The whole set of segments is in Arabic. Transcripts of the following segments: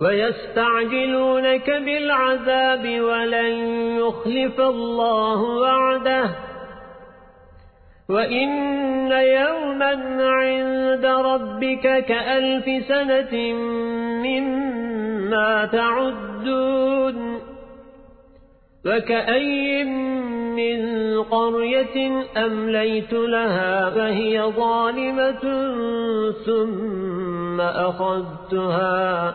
ويستعجلونك بالعذاب ولن يخلف الله وعده. وإن يوما عند ربك كألف سنة مما تعدون. وكأي من قرية أمليت لها فهي ظالمة ثم أخذتها.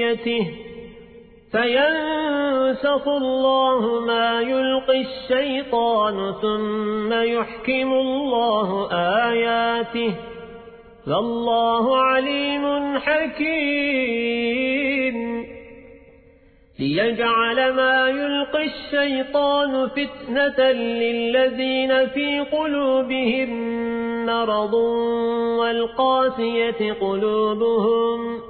أمنيته فينسخ الله ما يلقي الشيطان ثم يحكم الله آياته فالله عليم حكيم. ليجعل ما يلقي الشيطان فتنة للذين في قلوبهم مرض والقاسية قلوبهم